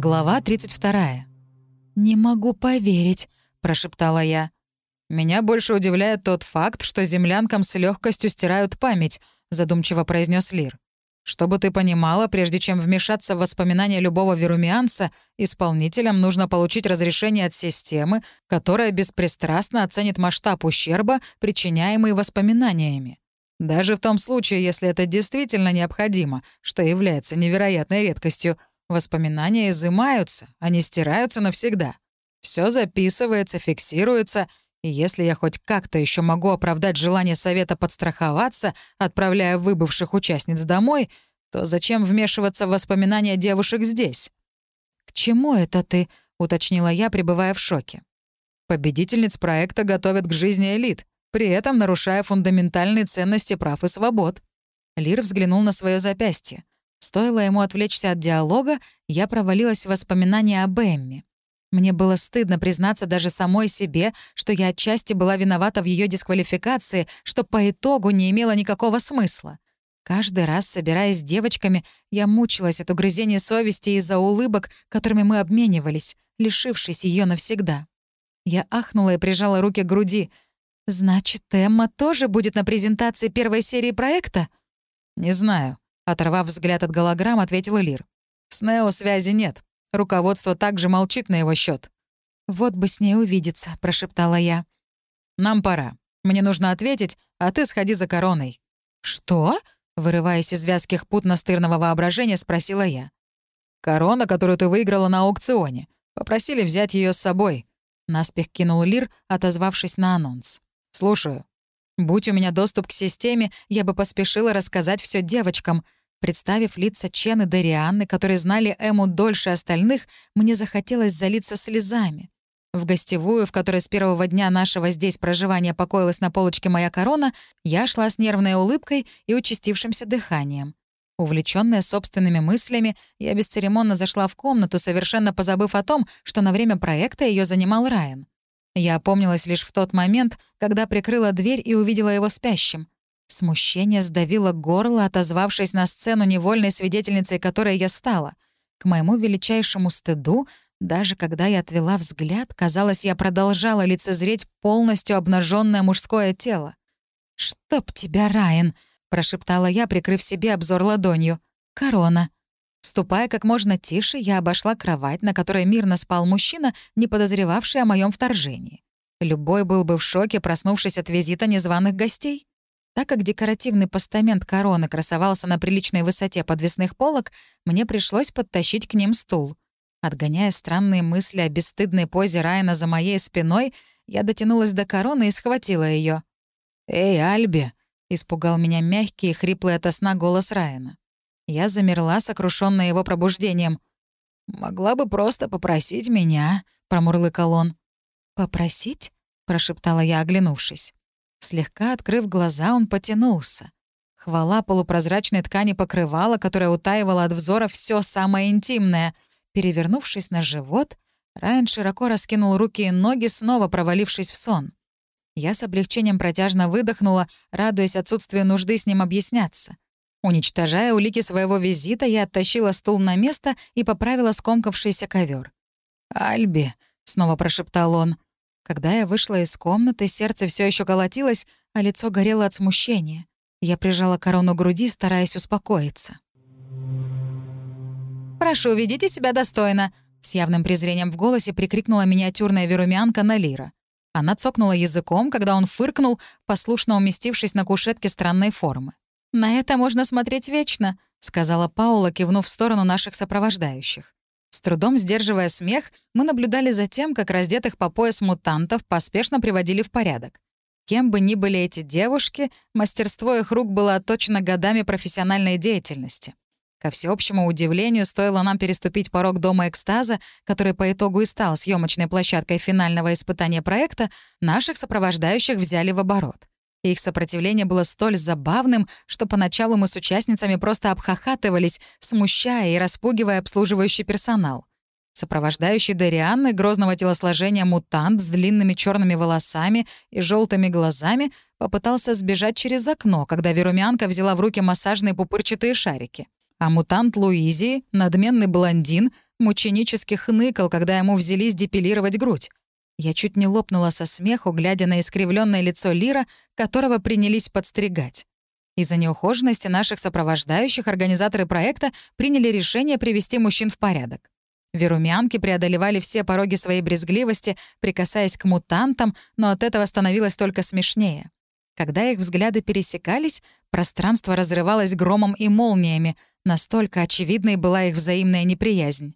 Глава 32. «Не могу поверить», — прошептала я. «Меня больше удивляет тот факт, что землянкам с легкостью стирают память», — задумчиво произнес Лир. «Чтобы ты понимала, прежде чем вмешаться в воспоминания любого верумианца, исполнителям нужно получить разрешение от системы, которая беспристрастно оценит масштаб ущерба, причиняемый воспоминаниями. Даже в том случае, если это действительно необходимо, что является невероятной редкостью, воспоминания изымаются, они стираются навсегда. Все записывается, фиксируется, и если я хоть как-то еще могу оправдать желание совета подстраховаться, отправляя выбывших участниц домой, то зачем вмешиваться в воспоминания девушек здесь? «К чему это ты?» — уточнила я, пребывая в шоке. Победительниц проекта готовят к жизни элит при этом нарушая фундаментальные ценности прав и свобод. Лир взглянул на свое запястье. Стоило ему отвлечься от диалога, я провалилась в воспоминания об Эмми. Мне было стыдно признаться даже самой себе, что я отчасти была виновата в ее дисквалификации, что по итогу не имело никакого смысла. Каждый раз, собираясь с девочками, я мучилась от угрызения совести из-за улыбок, которыми мы обменивались, лишившись ее навсегда. Я ахнула и прижала руки к груди — «Значит, Эмма тоже будет на презентации первой серии проекта?» «Не знаю», — оторвав взгляд от голограмм, ответил Лир. «С Нео связи нет. Руководство также молчит на его счет. «Вот бы с ней увидеться», — прошептала я. «Нам пора. Мне нужно ответить, а ты сходи за короной». «Что?» — вырываясь из вязких пут настырного воображения, спросила я. «Корона, которую ты выиграла на аукционе. Попросили взять ее с собой», — наспех кинул Лир, отозвавшись на анонс. «Слушаю. Будь у меня доступ к системе, я бы поспешила рассказать все девочкам. Представив лица Чен и Дарианны, которые знали Эму дольше остальных, мне захотелось залиться слезами. В гостевую, в которой с первого дня нашего здесь проживания покоилась на полочке моя корона, я шла с нервной улыбкой и участившимся дыханием. Увлечённая собственными мыслями, я бесцеремонно зашла в комнату, совершенно позабыв о том, что на время проекта ее занимал Райан. Я опомнилась лишь в тот момент, когда прикрыла дверь и увидела его спящим. Смущение сдавило горло, отозвавшись на сцену невольной свидетельницей, которой я стала. К моему величайшему стыду, даже когда я отвела взгляд, казалось, я продолжала лицезреть полностью обнаженное мужское тело. «Чтоб тебя, Райан!» — прошептала я, прикрыв себе обзор ладонью. «Корона!» Ступая как можно тише, я обошла кровать, на которой мирно спал мужчина, не подозревавший о моем вторжении. Любой был бы в шоке, проснувшись от визита незваных гостей. Так как декоративный постамент короны красовался на приличной высоте подвесных полок, мне пришлось подтащить к ним стул. Отгоняя странные мысли о бесстыдной позе Райана за моей спиной, я дотянулась до короны и схватила ее. «Эй, Альби!» — испугал меня мягкий и хриплый ото сна голос Райана. Я замерла, сокрушённая его пробуждением. «Могла бы просто попросить меня», — промурлыкал он. «Попросить?» — прошептала я, оглянувшись. Слегка открыв глаза, он потянулся. Хвала полупрозрачной ткани покрывала, которая утаивала от взора все самое интимное. Перевернувшись на живот, Райан широко раскинул руки и ноги, снова провалившись в сон. Я с облегчением протяжно выдохнула, радуясь отсутствию нужды с ним объясняться. Уничтожая улики своего визита, я оттащила стул на место и поправила скомкавшийся ковер. «Альби», — снова прошептал он. Когда я вышла из комнаты, сердце все еще колотилось, а лицо горело от смущения. Я прижала корону груди, стараясь успокоиться. «Прошу, ведите себя достойно», — с явным презрением в голосе прикрикнула миниатюрная верумянка на Лира. Она цокнула языком, когда он фыркнул, послушно уместившись на кушетке странной формы. «На это можно смотреть вечно», — сказала Паула, кивнув в сторону наших сопровождающих. С трудом сдерживая смех, мы наблюдали за тем, как раздетых по пояс мутантов поспешно приводили в порядок. Кем бы ни были эти девушки, мастерство их рук было отточено годами профессиональной деятельности. Ко всеобщему удивлению, стоило нам переступить порог Дома экстаза, который по итогу и стал съемочной площадкой финального испытания проекта, наших сопровождающих взяли в оборот. Их сопротивление было столь забавным, что поначалу мы с участницами просто обхахатывались, смущая и распугивая обслуживающий персонал. Сопровождающий Дарианны, грозного телосложения мутант с длинными черными волосами и желтыми глазами, попытался сбежать через окно, когда Верумянка взяла в руки массажные пупырчатые шарики. А мутант Луизи, надменный блондин, мученически хныкал, когда ему взялись депилировать грудь. Я чуть не лопнула со смеху, глядя на искривленное лицо Лира, которого принялись подстригать. Из-за неухоженности наших сопровождающих организаторы проекта приняли решение привести мужчин в порядок. Верумянки преодолевали все пороги своей брезгливости, прикасаясь к мутантам, но от этого становилось только смешнее. Когда их взгляды пересекались, пространство разрывалось громом и молниями, настолько очевидной была их взаимная неприязнь.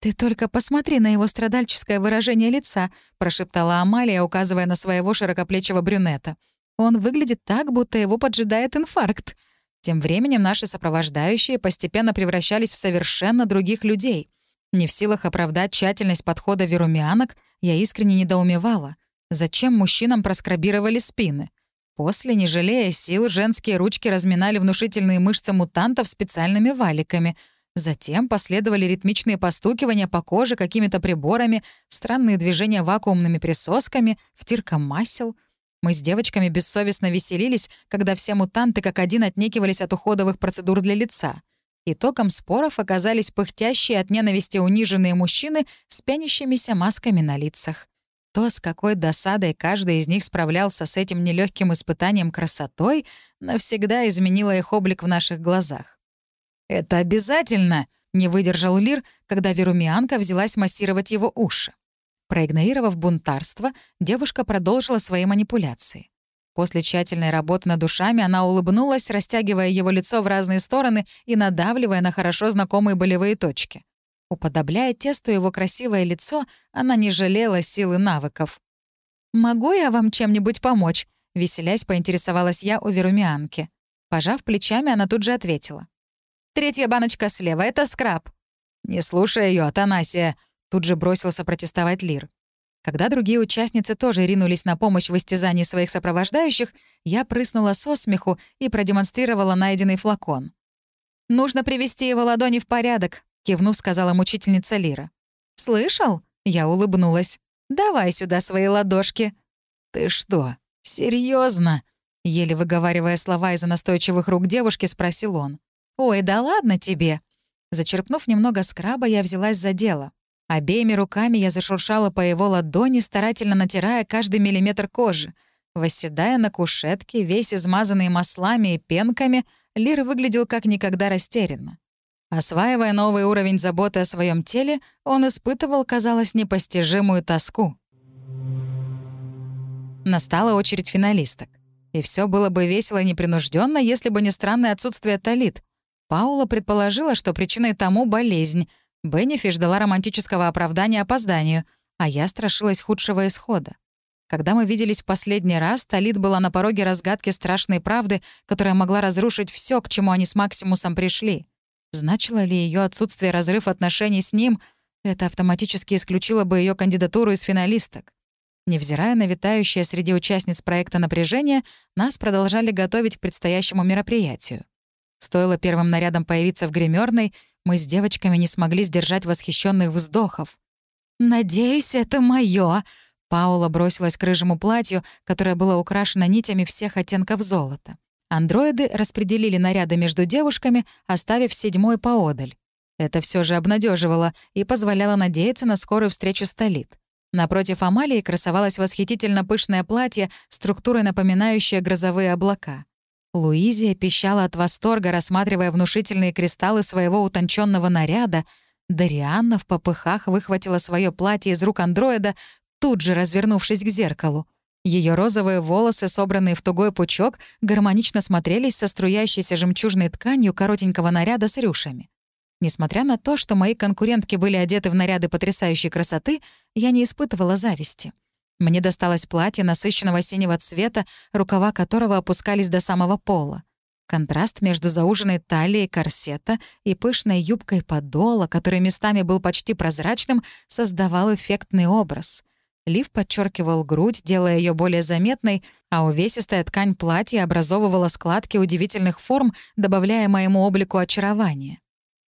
«Ты только посмотри на его страдальческое выражение лица», — прошептала Амалия, указывая на своего широкоплечего брюнета. «Он выглядит так, будто его поджидает инфаркт». Тем временем наши сопровождающие постепенно превращались в совершенно других людей. Не в силах оправдать тщательность подхода верумианок, я искренне недоумевала. Зачем мужчинам проскрабировали спины? После, не жалея сил, женские ручки разминали внушительные мышцы мутантов специальными валиками — Затем последовали ритмичные постукивания по коже какими-то приборами, странные движения вакуумными присосками, втирка масел. Мы с девочками бессовестно веселились, когда все мутанты как один отнекивались от уходовых процедур для лица. Итогом споров оказались пыхтящие от ненависти униженные мужчины с пянящимися масками на лицах. То, с какой досадой каждый из них справлялся с этим нелегким испытанием красотой, навсегда изменило их облик в наших глазах. «Это обязательно!» — не выдержал Лир, когда Верумианка взялась массировать его уши. Проигнорировав бунтарство, девушка продолжила свои манипуляции. После тщательной работы над душами она улыбнулась, растягивая его лицо в разные стороны и надавливая на хорошо знакомые болевые точки. Уподобляя тесту его красивое лицо, она не жалела сил и навыков. «Могу я вам чем-нибудь помочь?» — веселясь поинтересовалась я у Верумианки. Пожав плечами, она тут же ответила. Третья баночка слева — это скраб». «Не слушай ее, Атанасия», — тут же бросился протестовать Лир. Когда другие участницы тоже ринулись на помощь в истязании своих сопровождающих, я прыснула со смеху и продемонстрировала найденный флакон. «Нужно привести его ладони в порядок», — кивнув, сказала мучительница Лира. «Слышал?» — я улыбнулась. «Давай сюда свои ладошки». «Ты что, серьезно? еле выговаривая слова из-за настойчивых рук девушки, спросил он. «Ой, да ладно тебе!» Зачерпнув немного скраба, я взялась за дело. Обеими руками я зашуршала по его ладони, старательно натирая каждый миллиметр кожи. Восседая на кушетке, весь измазанный маслами и пенками, Лир выглядел как никогда растерянно. Осваивая новый уровень заботы о своем теле, он испытывал, казалось, непостижимую тоску. Настала очередь финалисток. И все было бы весело и непринужденно, если бы не странное отсутствие талит. Паула предположила, что причиной тому болезнь. Беннифи ждала романтического оправдания опозданию, а я страшилась худшего исхода. Когда мы виделись в последний раз, Талит была на пороге разгадки страшной правды, которая могла разрушить все, к чему они с Максимусом пришли. Значило ли ее отсутствие разрыв отношений с ним? Это автоматически исключило бы ее кандидатуру из финалисток. Невзирая на витающее среди участниц проекта напряжение, нас продолжали готовить к предстоящему мероприятию. Стоило первым нарядом появиться в гримерной, мы с девочками не смогли сдержать восхищенных вздохов. «Надеюсь, это моё!» Паула бросилась к рыжему платью, которое было украшено нитями всех оттенков золота. Андроиды распределили наряды между девушками, оставив седьмой поодаль. Это все же обнадеживало и позволяло надеяться на скорую встречу с Талит. Напротив Амалии красовалось восхитительно пышное платье, структурой напоминающее грозовые облака. Луизия пищала от восторга, рассматривая внушительные кристаллы своего утонченного наряда. Дарианна в попыхах выхватила свое платье из рук андроида, тут же развернувшись к зеркалу. Ее розовые волосы, собранные в тугой пучок, гармонично смотрелись со струящейся жемчужной тканью коротенького наряда с рюшами. Несмотря на то, что мои конкурентки были одеты в наряды потрясающей красоты, я не испытывала зависти. Мне досталось платье насыщенного синего цвета, рукава которого опускались до самого пола. Контраст между зауженной талией корсета и пышной юбкой подола, который местами был почти прозрачным, создавал эффектный образ. Лиф подчеркивал грудь, делая ее более заметной, а увесистая ткань платья образовывала складки удивительных форм, добавляя моему облику очарование.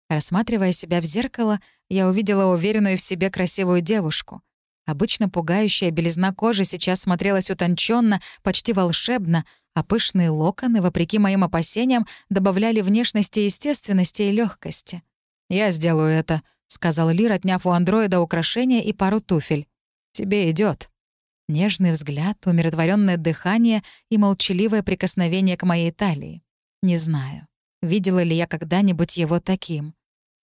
Рассматривая себя в зеркало, я увидела уверенную в себе красивую девушку — Обычно пугающая белизна кожи сейчас смотрелась утонченно, почти волшебно, а пышные локоны, вопреки моим опасениям, добавляли внешности естественности и легкости. «Я сделаю это», — сказал Лир, отняв у андроида украшения и пару туфель. «Тебе идет. Нежный взгляд, умиротворенное дыхание и молчаливое прикосновение к моей талии. Не знаю, видела ли я когда-нибудь его таким.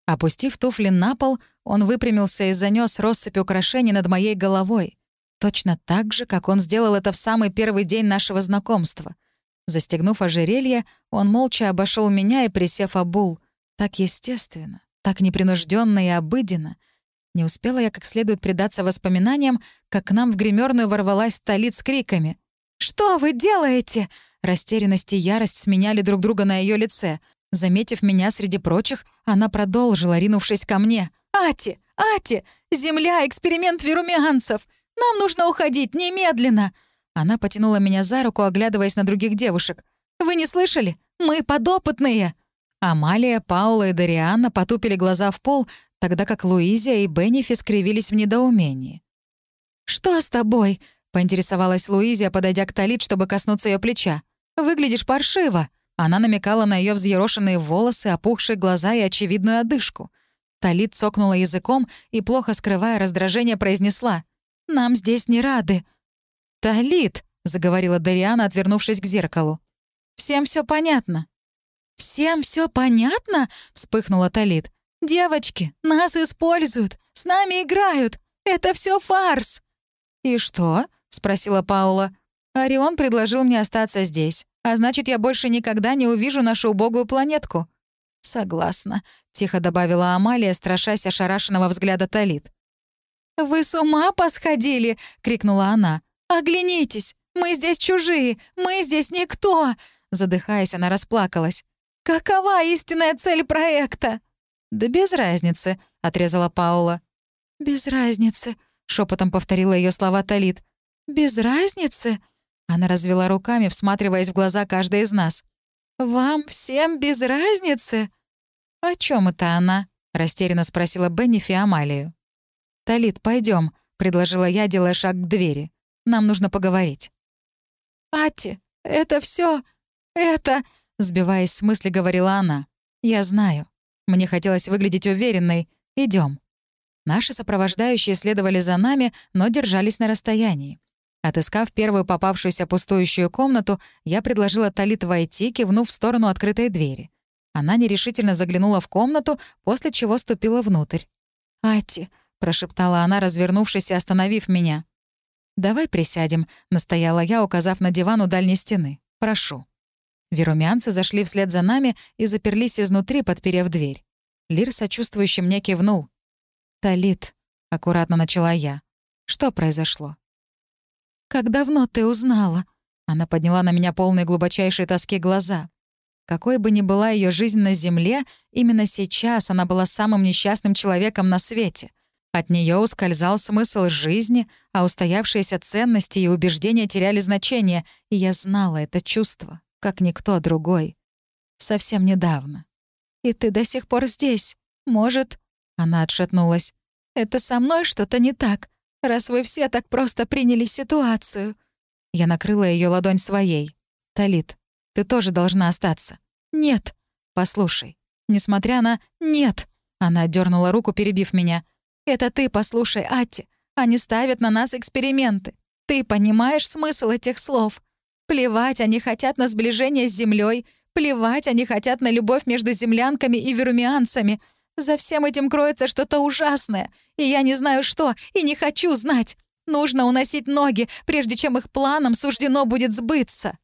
Опустив туфли на пол, он выпрямился и занёс россыпь украшений над моей головой. Точно так же, как он сделал это в самый первый день нашего знакомства. Застегнув ожерелье, он молча обошел меня и, присев обул, так естественно, так непринужденно и обыденно. Не успела я как следует предаться воспоминаниям, как к нам в гримерную ворвалась Талит с криками. «Что вы делаете?» Растерянность и ярость сменяли друг друга на ее лице. Заметив меня среди прочих, она продолжила, ринувшись ко мне. «Ати! Ати! Земля — эксперимент верумианцев! Нам нужно уходить немедленно!» Она потянула меня за руку, оглядываясь на других девушек. «Вы не слышали? Мы подопытные!» Амалия, Паула и Дариана потупили глаза в пол, тогда как Луизия и Беннифи скривились в недоумении. «Что с тобой?» — поинтересовалась Луизия, подойдя к Талит, чтобы коснуться ее плеча. «Выглядишь паршиво». Она намекала на ее взъерошенные волосы, опухшие глаза и очевидную одышку. Талит цокнула языком и, плохо скрывая раздражение, произнесла. «Нам здесь не рады». «Талит», — заговорила Дариана, отвернувшись к зеркалу. «Всем все понятно». «Всем все понятно?» — вспыхнула Талит. «Девочки, нас используют, с нами играют. Это все фарс». «И что?» — спросила Паула. «Орион предложил мне остаться здесь, а значит, я больше никогда не увижу нашу убогую планетку». «Согласна», — тихо добавила Амалия, страшась ошарашенного взгляда Талит. «Вы с ума посходили!» — крикнула она. «Оглянитесь! Мы здесь чужие! Мы здесь никто!» Задыхаясь, она расплакалась. «Какова истинная цель проекта?» «Да без разницы», — отрезала Паула. «Без разницы», — шепотом повторила ее слова Талит. «Без разницы?» Она развела руками, всматриваясь в глаза каждой из нас. «Вам всем без разницы?» «О чем это она?» — растерянно спросила Беннифи Амалию. «Талит, пойдем, предложила я, делая шаг к двери. «Нам нужно поговорить». «Ати, это все, это...» — сбиваясь с мысли, говорила она. «Я знаю. Мне хотелось выглядеть уверенной. Идем. Наши сопровождающие следовали за нами, но держались на расстоянии. Отыскав первую попавшуюся пустующую комнату, я предложила Талит войти, кивнув в сторону открытой двери. Она нерешительно заглянула в комнату, после чего ступила внутрь. «Ати», — прошептала она, развернувшись и остановив меня. «Давай присядем», — настояла я, указав на диван у дальней стены. «Прошу». Верумянцы зашли вслед за нами и заперлись изнутри, подперев дверь. Лир сочувствующе мне кивнул. «Талит», — аккуратно начала я. «Что произошло?» «Как давно ты узнала?» Она подняла на меня полные глубочайшей тоски глаза. Какой бы ни была ее жизнь на Земле, именно сейчас она была самым несчастным человеком на свете. От нее ускользал смысл жизни, а устоявшиеся ценности и убеждения теряли значение, и я знала это чувство, как никто другой. Совсем недавно. «И ты до сих пор здесь. Может...» Она отшатнулась. «Это со мной что-то не так, раз вы все так просто приняли ситуацию». Я накрыла ее ладонь своей. «Талит, ты тоже должна остаться». «Нет». «Послушай, несмотря на «нет», она дернула руку, перебив меня. «Это ты послушай, Ати. Они ставят на нас эксперименты. Ты понимаешь смысл этих слов? Плевать они хотят на сближение с землей, плевать они хотят на любовь между землянками и верумианцами. За всем этим кроется что-то ужасное, и я не знаю что, и не хочу знать. Нужно уносить ноги, прежде чем их планам суждено будет сбыться.